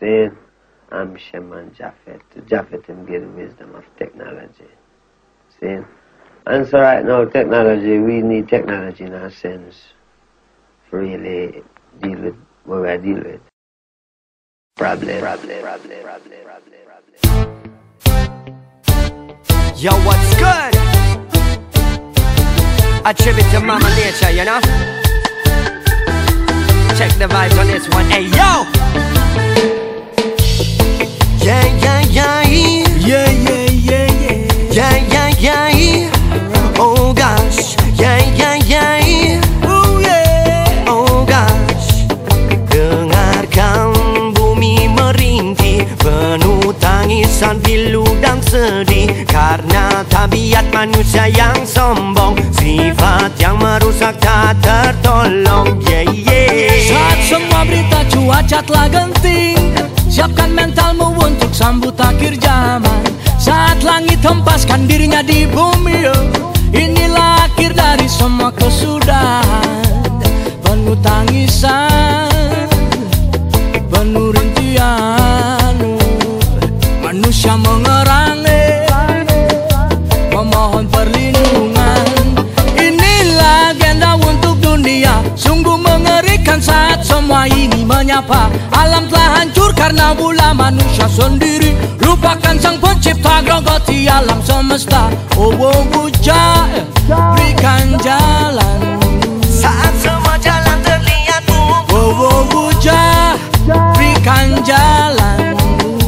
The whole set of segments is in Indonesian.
saying, I'm Shaman Japheth. Japheth him give the wisdom of technology. See? And so right now, technology, we need technology in a sense to really deal with what we deal with. Problem, problem, problem, problem, problem, problem. Yo, what's good? A tribute to Mama Nature, you know? The vibes on this one. Hey, yo! Yeah, yeah, yeah. Yeah, yeah, yeah, yeah. Yeah, yeah, yeah. Oh gosh. Yeah, yeah, yeah. Oh yeah. Oh gosh. Dengarkan bumi merintih Penuh tangisan pilu dan sedih Karena tabiat manusia yang sombong Sifat yang merusak tak tertolong Yeah, cuaca telah genting Siapkan mentalmu untuk sambut akhir zaman. Saat langit hempaskan dirinya di bumi. Inilah akhir dari semua kesudahan. Penuh tangisan Penuh rintian Manusia mengerangi Memohon mengerikan saat semua ini menyapa. Alam telah hancur karena ulah manusia sendiri. Lupakan sang pencipta grogoti alam semesta. Oh, oh bujah, berikan jalan. Saat semua jalan terlihat Oh, oh bujah, berikan jalan.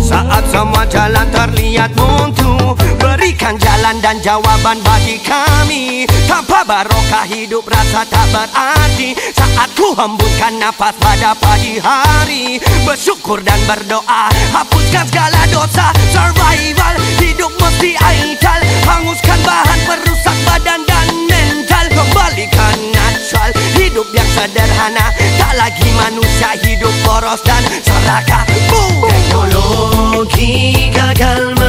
Saat semua jalan terlihat buntu Berikan jalan dan jawaban bagi kami. Tanpa barokah hidup rasa tak berarti. Saat ku hembuskan nafas pada pagi hari. Bersyukur dan berdoa Hapuskan segala dosa. Survival Hidup mesti aital Hanguskan bahan perusak badan dan mental. Kembalikan natural Hidup yang sederhana. Tak lagi manusia hidup boros dan serakah! Teknologi gagal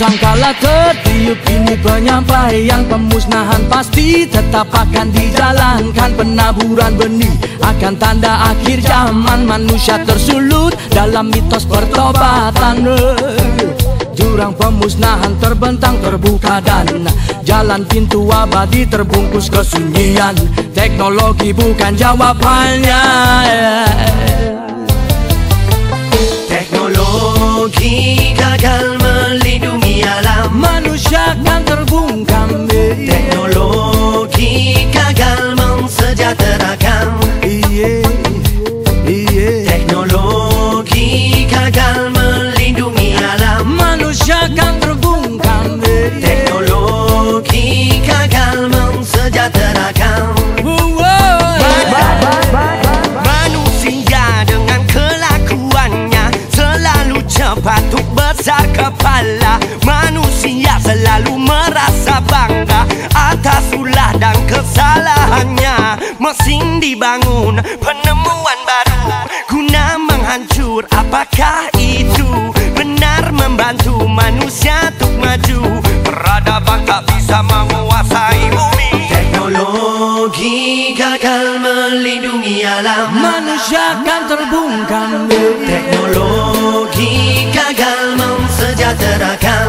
Sangkala tertiup ini penyampaian pemusnahan pasti tetap akan dijalankan. Penaburan benih akan tanda akhir zaman. Manusia tersulut dalam mitos pertobatan. Jurang pemusnahan terbentang terbuka dan Jalan pintu abadi terbungkus kesunyian. Teknologi bukan jawabannya Teknologi gagal Akan terbungkam. Teknologi gagal mensejahterakan. Iye, iye. Teknologi gagal melindungi alam. Manusia akan terbungkam. Teknologi gagal mensejahterakan. Manusia dengan kelakuannya Selalu cepat untuk besar kepala atas ulah dan kesalahannya. Mesin dibangun penemuan baru. Guna menghancur apakah itu benar membantu manusia untuk maju? Peradaban tak bisa menguasai bumi. Teknologi gagal melindungi alam. Manusia akan terbungkam. Teknologi gagal mensejahterakan